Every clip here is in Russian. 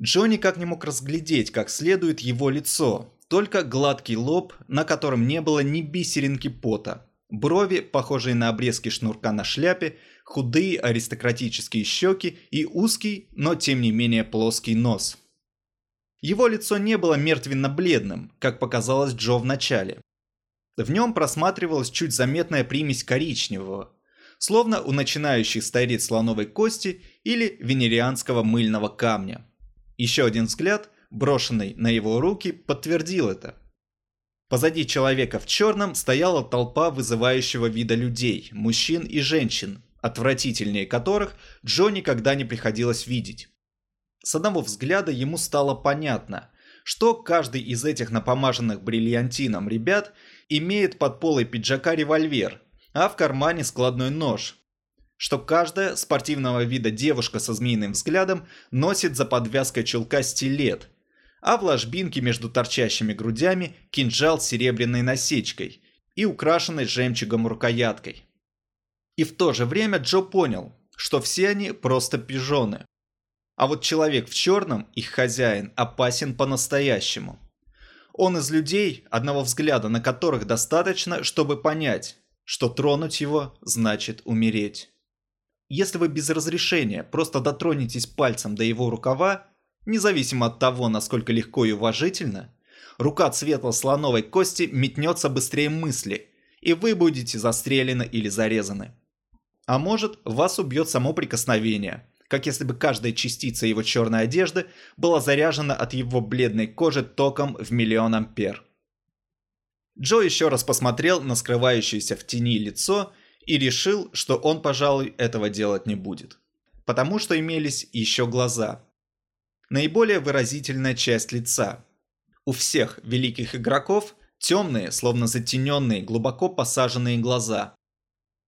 Джо никак не мог разглядеть как следует его лицо, только гладкий лоб, на котором не было ни бисеринки пота. Брови, похожие на обрезки шнурка на шляпе, худые аристократические щеки и узкий, но тем не менее плоский нос. Его лицо не было мертвенно-бледным, как показалось Джо в начале. В нем просматривалась чуть заметная примесь коричневого, словно у начинающих старец слоновой кости или венерианского мыльного камня. Еще один взгляд, брошенный на его руки, подтвердил это. Позади человека в черном стояла толпа вызывающего вида людей, мужчин и женщин, отвратительнее которых Джо никогда не приходилось видеть. С одного взгляда ему стало понятно, что каждый из этих напомаженных бриллиантином ребят имеет под полой пиджака револьвер, а в кармане складной нож, что каждая спортивного вида девушка со змеиным взглядом носит за подвязкой чулка стилет, а в ложбинке между торчащими грудями кинжал с серебряной насечкой и украшенной жемчугом рукояткой. И в то же время Джо понял, что все они просто пижоны. А вот человек в черном, их хозяин, опасен по-настоящему. Он из людей, одного взгляда на которых достаточно, чтобы понять, что тронуть его значит умереть. Если вы без разрешения просто дотронетесь пальцем до его рукава, независимо от того, насколько легко и уважительно, рука цвета слоновой кости метнется быстрее мысли, и вы будете застрелены или зарезаны. А может, вас убьет само прикосновение, как если бы каждая частица его черной одежды была заряжена от его бледной кожи током в миллион ампер. Джо еще раз посмотрел на скрывающееся в тени лицо и решил, что он, пожалуй, этого делать не будет. Потому что имелись еще глаза. Наиболее выразительная часть лица. У всех великих игроков темные, словно затененные, глубоко посаженные глаза.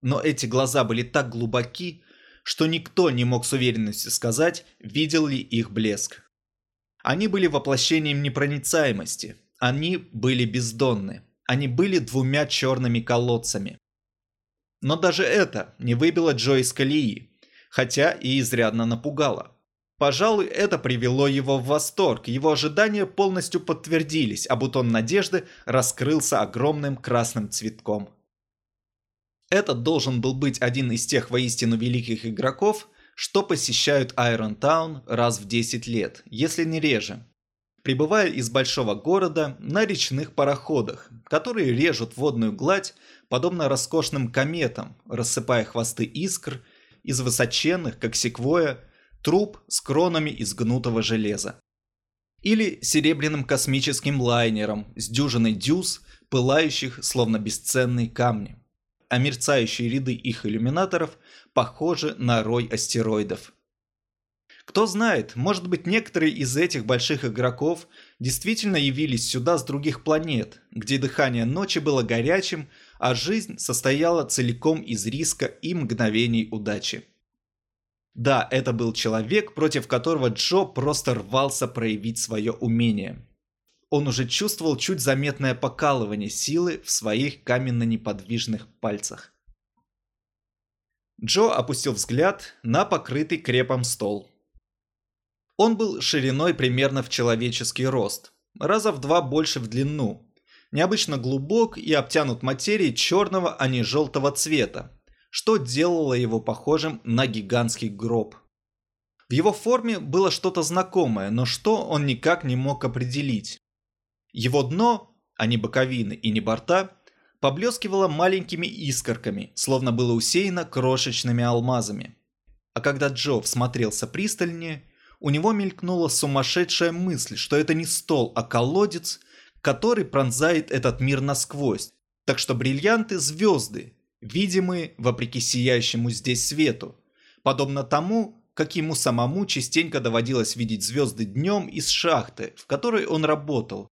Но эти глаза были так глубоки, что никто не мог с уверенностью сказать, видел ли их блеск. Они были воплощением непроницаемости, они были бездонны, они были двумя черными колодцами. Но даже это не выбило Джо из колеи, хотя и изрядно напугало. Пожалуй, это привело его в восторг, его ожидания полностью подтвердились, а бутон надежды раскрылся огромным красным цветком. Этот должен был быть один из тех воистину великих игроков, что посещают Айрон Таун раз в 10 лет, если не реже прибывая из большого города на речных пароходах, которые режут водную гладь, подобно роскошным кометам, рассыпая хвосты искр из высоченных, как секвоя, труб с кронами из гнутого железа. Или серебряным космическим лайнером с дюжиной дюз, пылающих словно бесценные камни. А мерцающие ряды их иллюминаторов похожи на рой астероидов – кто знает, может быть некоторые из этих больших игроков действительно явились сюда с других планет, где дыхание ночи было горячим, а жизнь состояла целиком из риска и мгновений удачи. Да, это был человек, против которого Джо просто рвался проявить свое умение. Он уже чувствовал чуть заметное покалывание силы в своих каменно-неподвижных пальцах. Джо опустил взгляд на покрытый крепом стол. Он был шириной примерно в человеческий рост, раза в два больше в длину, необычно глубок и обтянут материей черного, а не желтого цвета, что делало его похожим на гигантский гроб. В его форме было что-то знакомое, но что он никак не мог определить. Его дно, а не боковины и не борта, поблескивало маленькими искорками, словно было усеяно крошечными алмазами. А когда Джо всмотрелся пристальнее, у него мелькнула сумасшедшая мысль, что это не стол, а колодец, который пронзает этот мир насквозь. Так что бриллианты – звезды, видимые вопреки сияющему здесь свету. Подобно тому, как ему самому частенько доводилось видеть звезды днем из шахты, в которой он работал.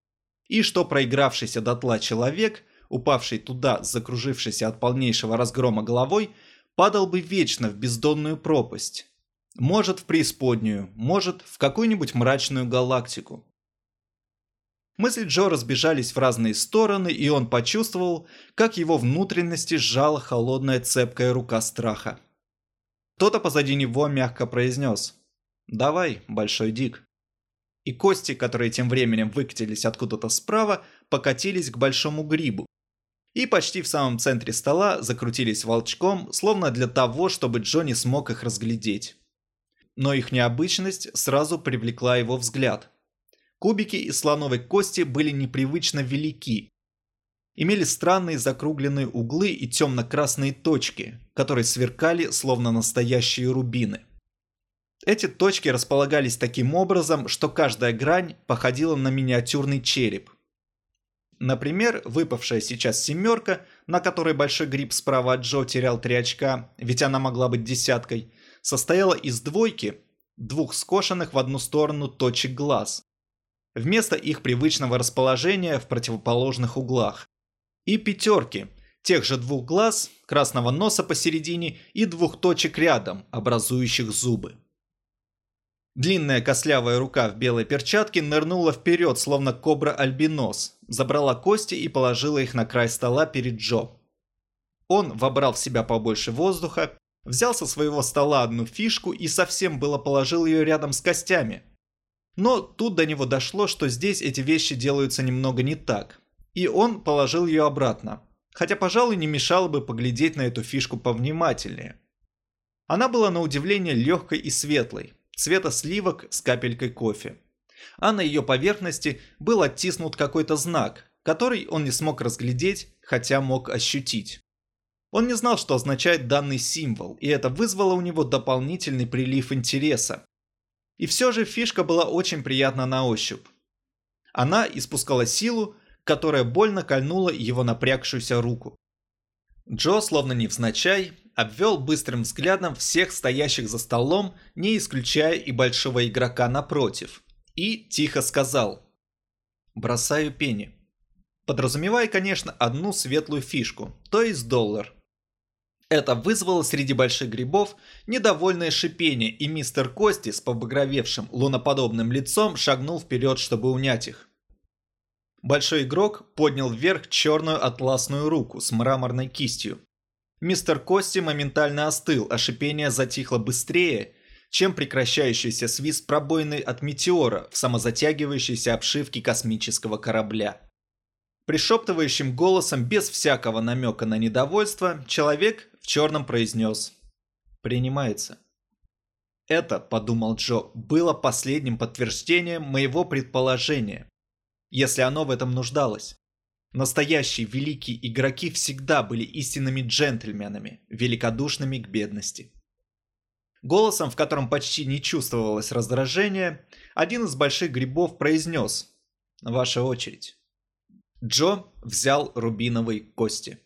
И что проигравшийся дотла человек, упавший туда, закружившийся от полнейшего разгрома головой, падал бы вечно в бездонную пропасть. Может, в преисподнюю, может, в какую-нибудь мрачную галактику. Мысли Джо разбежались в разные стороны, и он почувствовал, как его внутренности сжала холодная цепкая рука страха. Кто-то позади него мягко произнес «Давай, Большой Дик». и кости, которые тем временем выкатились откуда-то справа, покатились к большому грибу. И почти в самом центре стола закрутились волчком, словно для того, чтобы Джонни смог их разглядеть. Но их необычность сразу привлекла его взгляд. Кубики из слоновой кости были непривычно велики, имели странные закругленные углы и темно-красные точки, которые сверкали словно настоящие рубины. Эти точки располагались таким образом, что каждая грань походила на миниатюрный череп. Например, выпавшая сейчас семерка, на которой большой гриб справа от Джо терял три очка, ведь она могла быть десяткой, состояла из двойки, двух скошенных в одну сторону точек глаз, вместо их привычного расположения в противоположных углах и пятерки, тех же двух глаз, красного носа посередине и двух точек рядом, образующих зубы. Длинная кослявая рука в белой перчатке нырнула вперед, словно кобра-альбинос, забрала кости и положила их на край стола перед Джо. Он вобрал в себя побольше воздуха, взял со своего стола одну фишку и совсем было положил ее рядом с костями. Но тут до него дошло, что здесь эти вещи делаются немного не так и он положил ее обратно, хотя, пожалуй, не мешало бы поглядеть на эту фишку повнимательнее. Она была на удивление легкой и светлой, цвета сливок с капелькой кофе. А на ее поверхности был оттиснут какой-то знак, который он не смог разглядеть, хотя мог ощутить. Он не знал, что означает данный символ, и это вызвало у него дополнительный прилив интереса. И все же фишка была очень приятна на ощупь. Она испускала силу, которая больно кольнула его напрягшуюся руку. Джо, словно невзначай, обвел быстрым взглядом всех стоящих за столом, не исключая и большого игрока напротив, и тихо сказал «Бросаю пени». Подразумевая, конечно, одну светлую фишку, то есть доллар. Это вызвало среди больших грибов недовольное шипение, и мистер Кости с побагровевшим луноподобным лицом шагнул вперед, чтобы унять их. Большой игрок поднял вверх черную атласную руку с мраморной кистью. Мистер Кости моментально остыл, а шипение затихло быстрее, чем прекращающийся свист пробоины от метеора в самозатягивающейся обшивке космического корабля. Пришептывающим голосом, без всякого намека на недовольство, человек в черном произнес «Принимается». Это, подумал Джо, было последним подтверждением моего предположения если оно в этом нуждалось. Настоящие великие игроки всегда были истинными джентльменами, великодушными к бедности. Голосом, в котором почти не чувствовалось раздражение, один из больших грибов произнес «Ваша очередь». Джо взял рубиновые кости.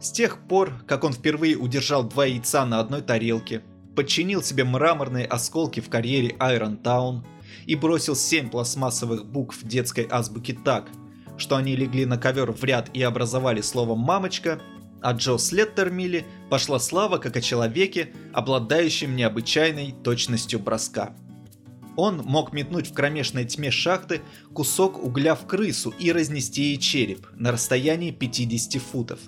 С тех пор, как он впервые удержал два яйца на одной тарелке, подчинил себе мраморные осколки в карьере Айрон Таун, и бросил семь пластмассовых букв детской азбуки так, что они легли на ковер в ряд и образовали слово «мамочка», а Джо Слеттермилли пошла слава как о человеке, обладающем необычайной точностью броска. Он мог метнуть в кромешной тьме шахты кусок угля в крысу и разнести ей череп на расстоянии 50 футов.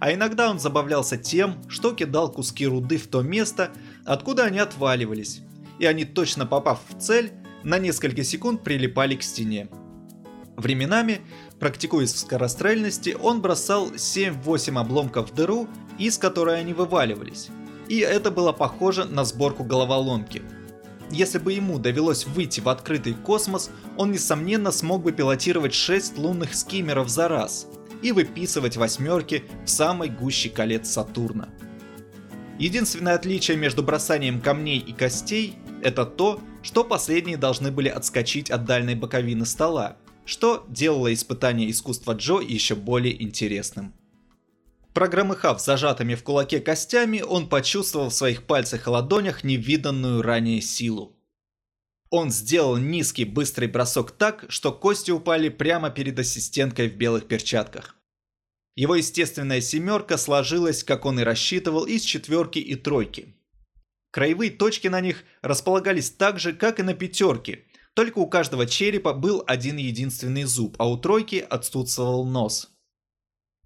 А иногда он забавлялся тем, что кидал куски руды в то место, откуда они отваливались, и они, точно попав в цель, на несколько секунд прилипали к стене. Временами, практикуясь в скорострельности, он бросал 7-8 обломков в дыру, из которой они вываливались. И это было похоже на сборку головоломки. Если бы ему довелось выйти в открытый космос, он несомненно смог бы пилотировать 6 лунных скиммеров за раз и выписывать восьмерки в самой гуще колец Сатурна. Единственное отличие между бросанием камней и костей – это то, что последние должны были отскочить от дальней боковины стола, что делало испытание искусства Джо еще более интересным. Прогромыхав зажатыми в кулаке костями, он почувствовал в своих пальцах и ладонях невиданную ранее силу. Он сделал низкий быстрый бросок так, что кости упали прямо перед ассистенткой в белых перчатках. Его естественная семерка сложилась, как он и рассчитывал, из четверки и тройки. Краевые точки на них располагались так же, как и на пятерке, только у каждого черепа был один единственный зуб, а у тройки отсутствовал нос.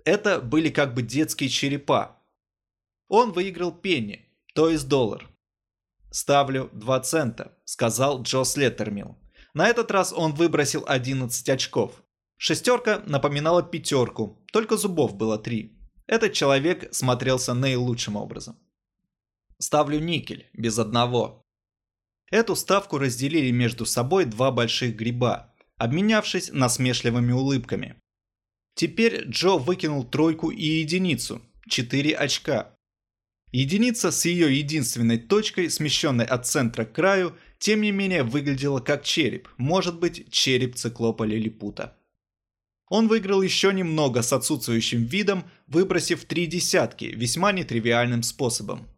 Это были как бы детские черепа. Он выиграл пенни, то есть доллар. «Ставлю 2 цента», — сказал Джо Слеттермилл. На этот раз он выбросил 11 очков. Шестерка напоминала пятерку, только зубов было три. Этот человек смотрелся наилучшим образом. Ставлю никель, без одного. Эту ставку разделили между собой два больших гриба, обменявшись насмешливыми улыбками. Теперь Джо выкинул тройку и единицу, 4 очка. Единица с ее единственной точкой, смещенной от центра к краю, тем не менее выглядела как череп, может быть, череп циклопа лилипута. Он выиграл еще немного с отсутствующим видом, выбросив три десятки весьма нетривиальным способом.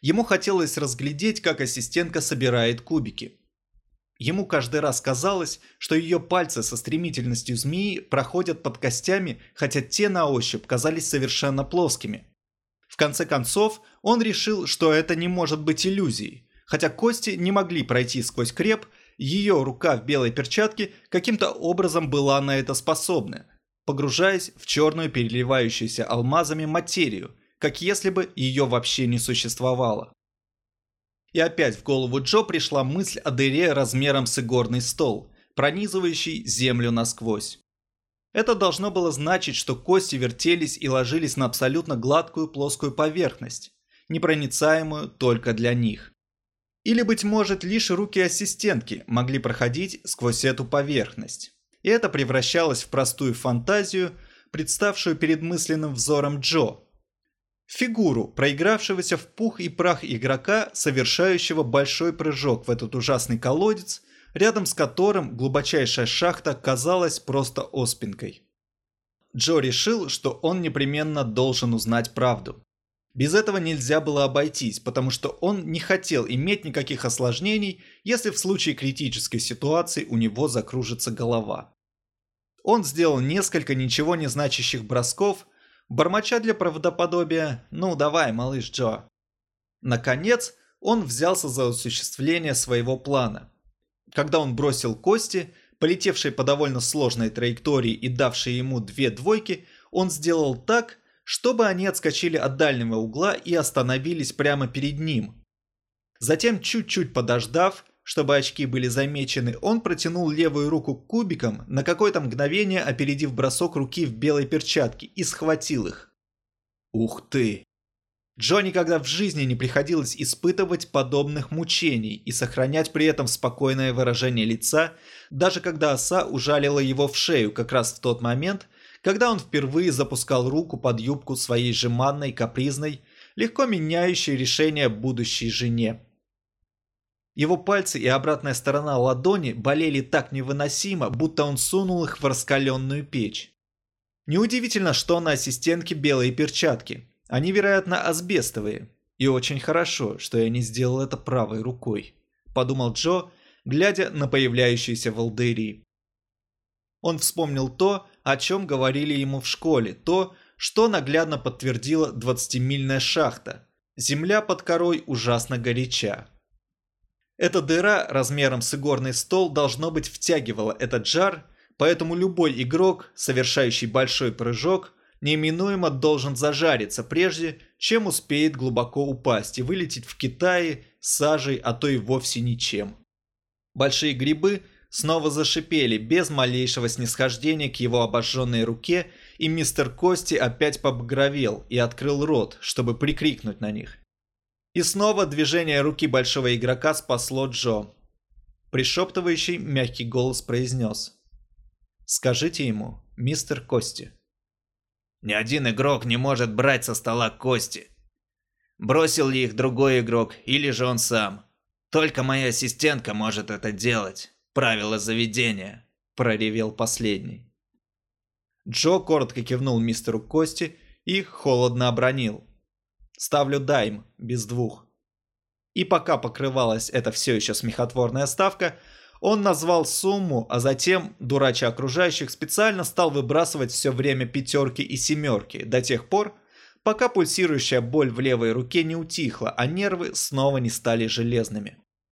Ему хотелось разглядеть, как ассистентка собирает кубики. Ему каждый раз казалось, что ее пальцы со стремительностью змеи проходят под костями, хотя те на ощупь казались совершенно плоскими. Конце концов, он решил, что это не может быть иллюзией. Хотя кости не могли пройти сквозь креп, ее рука в белой перчатке каким-то образом была на это способна, погружаясь в черную переливающуюся алмазами материю, как если бы ее вообще не существовало. И опять в голову Джо пришла мысль о дыре размером с игорный стол, пронизывающий землю насквозь. Это должно было значить, что кости вертелись и ложились на абсолютно гладкую плоскую поверхность, непроницаемую только для них. Или, быть может, лишь руки ассистентки могли проходить сквозь эту поверхность. И это превращалось в простую фантазию, представшую перед мысленным взором Джо. Фигуру, проигравшегося в пух и прах игрока, совершающего большой прыжок в этот ужасный колодец, рядом с которым глубочайшая шахта казалась просто оспинкой. Джо решил, что он непременно должен узнать правду. Без этого нельзя было обойтись, потому что он не хотел иметь никаких осложнений, если в случае критической ситуации у него закружится голова. Он сделал несколько ничего не значащих бросков, бормоча для правдоподобия «Ну давай, малыш Джо». Наконец, он взялся за осуществление своего плана. Когда он бросил кости, полетевшие по довольно сложной траектории и давшие ему две двойки, он сделал так, чтобы они отскочили от дальнего угла и остановились прямо перед ним. Затем, чуть-чуть подождав, чтобы очки были замечены, он протянул левую руку к кубикам, на какое-то мгновение опередив бросок руки в белой перчатке, и схватил их. Ух ты! Джо никогда в жизни не приходилось испытывать подобных мучений и сохранять при этом спокойное выражение лица, даже когда оса ужалила его в шею как раз в тот момент, когда он впервые запускал руку под юбку своей жеманной, капризной, легко меняющей решение будущей жене. Его пальцы и обратная сторона ладони болели так невыносимо, будто он сунул их в раскаленную печь. Неудивительно, что на ассистентке белые перчатки. Они, вероятно, асбестовые. И очень хорошо, что я не сделал это правой рукой, подумал Джо, глядя на появляющиеся волдыри. Он вспомнил то, о чем говорили ему в школе, то, что наглядно подтвердила 20-мильная шахта. Земля под корой ужасно горяча. Эта дыра размером с игорный стол должно быть втягивала этот жар, поэтому любой игрок, совершающий большой прыжок, неименуемо должен зажариться прежде, чем успеет глубоко упасть и вылететь в Китае сажей, а то и вовсе ничем. Большие грибы снова зашипели без малейшего снисхождения к его обожженной руке, и мистер Кости опять побагровел и открыл рот, чтобы прикрикнуть на них. И снова движение руки большого игрока спасло Джо. Пришептывающий мягкий голос произнес. «Скажите ему, мистер Кости». «Ни один игрок не может брать со стола кости. Бросил ли их другой игрок или же он сам. Только моя ассистентка может это делать правила заведения», – проревел последний. Джо коротко кивнул мистеру Кости и холодно обронил. «Ставлю дайм, без двух». И пока покрывалась эта все еще смехотворная ставка, он назвал сумму, а затем, дурача окружающих, специально стал выбрасывать все время пятерки и семерки до тех пор, пока пульсирующая боль в левой руке не утихла, а нервы снова не стали железными.